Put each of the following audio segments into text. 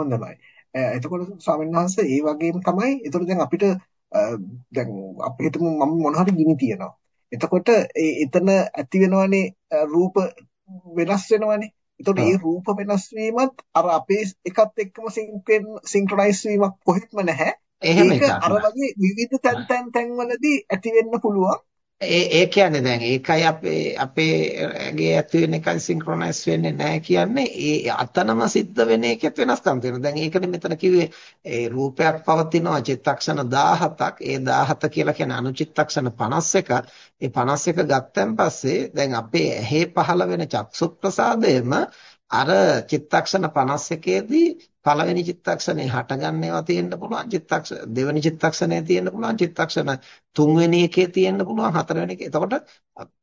හොඳයි. එතකොට ස්වාමීන් වහන්සේ ඒ වගේම තමයි එතකොට දැන් අපිට දැන් අපි හිතමු මම මොන හරි ගිනි තියනවා. එතකොට ඒ එතන ඇති වෙනවනේ රූප වෙනස් වෙනවනේ. එතකොට මේ රූප වෙනස් වීමත් අර අපේ එකත් එක්කම සින්ක්‍රොනයිස් වීමක් කොහෙත්ම නැහැ. ඒක අර වගේ විවිධ තැන් තැන් තැන් වලදී ඇති වෙන්න පුළුවන්. ඒ ඒ කියන්නේ දැන් ඒකයි අපේ අපේ ගේ ඇති වෙන එකයි සින්ක්‍රොනයිස් වෙන්නේ නැහැ කියන්නේ ඒ අතනම සිද්ධ වෙන එකෙත් වෙනස්කම් තියෙනවා. දැන් ඒකනේ මෙතන කිව්වේ ඒ රූපයක් පවතිනවා චිත්තක්ෂණ 17ක්. ඒ 17 කියලා කියන්නේ අනුචිත්තක්ෂණ 51ක්. ඒ 51 ගත්තන් පස්සේ දැන් අපේ ඇහි පහළ වෙන චක්සුප්‍රසාදයේම අර චිත්තක්ෂණ 51ේදී පළවෙනි චිත්තක්ෂණේ හටගන්න ඒවා තියෙන්න පුළුවන් චිත්තක්ෂ දෙවෙනි චිත්තක්ෂණේ තියෙන්න පුළුවන් චිත්තක්ෂණ තුන්වෙනි එකේ තියෙන්න පුළුවන් හතරවෙනි එකේ. එතකොට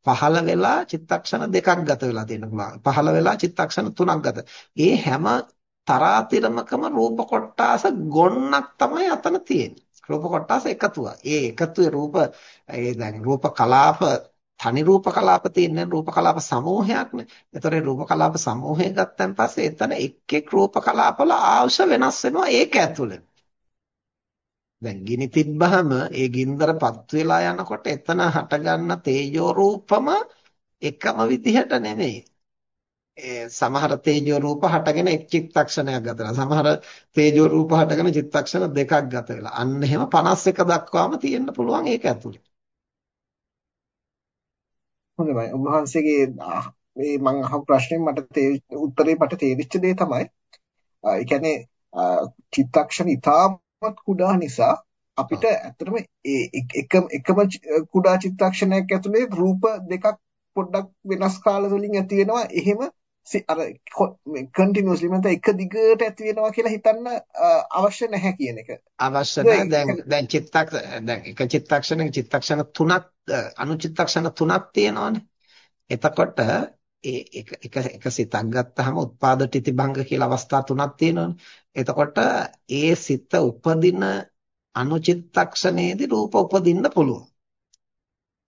පහළ වෙලා චිත්තක්ෂණ දෙකක් ගත වෙලා තියෙන්න පුළුවන්. පහළ වෙලා චිත්තක්ෂණ තුනක් ගත. ඒ හැම තරාතිරමකම රූප කොටාස ගොන්නක් තමයි අතන තියෙන්නේ. රූප කොටාස එකතුවක්. ඒ එකතුවේ රූප ඒ දැන් රූප කලාප තනි රූප කලාප තියෙන රූප කලාප සමූහයක්නේ. ඒතකොට රූප කලාප සමූහය ගත්තන් පස්සේ එතන එක් එක් රූප කලාපවල ආංශ වෙනස් වෙනවා ඒක ඇතුළේ. දැන් ගිනි තිබ්බහම ඒ ගින්දරපත් වෙලා යනකොට එතන හටගන්න තේජෝ රූපම එකම විදිහට නෙමෙයි. ඒ සමහර තේජෝ රූප හටගෙන එක් චිත්තක්ෂණයක් ගත වෙලා සමහර තේජෝ රූප හටගෙන චිත්තක්ෂණ දෙකක් ගත වෙලා අන්න එහෙම 51 දක්වාම තියෙන්න පුළුවන් ඒක ඇතුළේ. හොඳයි. ඔබ වහන්සේගේ මේ මම අහපු ප්‍රශ්නේ මට උත්තරේ මට තේරිච්ච දේ තමයි ඒ කියන්නේ චිත්තක්ෂණ ඉතාමත් කුඩා නිසා අපිට ඇත්තටම එකම එකම කුඩා චිත්තක්ෂණයක් ඇතුලේ රූප දෙකක් පොඩ්ඩක් වෙනස් කාල වලින් ඇති වෙනවා. එහෙම අර කන්ටිනියස්ලි මත එක දිගට ඇති වෙනවා කියලා හිතන්න අවශ්‍ය නැහැ කියන එක. අවශ්‍ය නැහැ. දැන් දැන් චිත්තක් දැන් එක චිත්තක්ෂණයක චිත්තක්ෂණ තුනක් අනුචිත්තක්ෂණ තුනක් තියෙනවානේ. එතකොට ඒ එක එක එක සිතක් ගත්තාම උත්පාද තිතිභංග කියලා අවස්ථා තුනක් තියෙනවානේ. එතකොට ඒ සිත උපදින අනුචිත්තක්ෂණයේදී රූප උපදින්න පුළුවන්.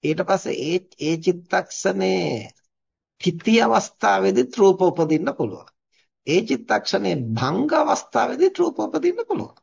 ඊට පස්සේ ඒ ඒ චිත්තක්ෂණේ තිති අවස්ථාවේදීත් රූප උපදින්න පුළුවන්. ඒ චිත්තක්ෂණේ භංග අවස්ථාවේදීත් රූප උපදින්න පුළුවන්.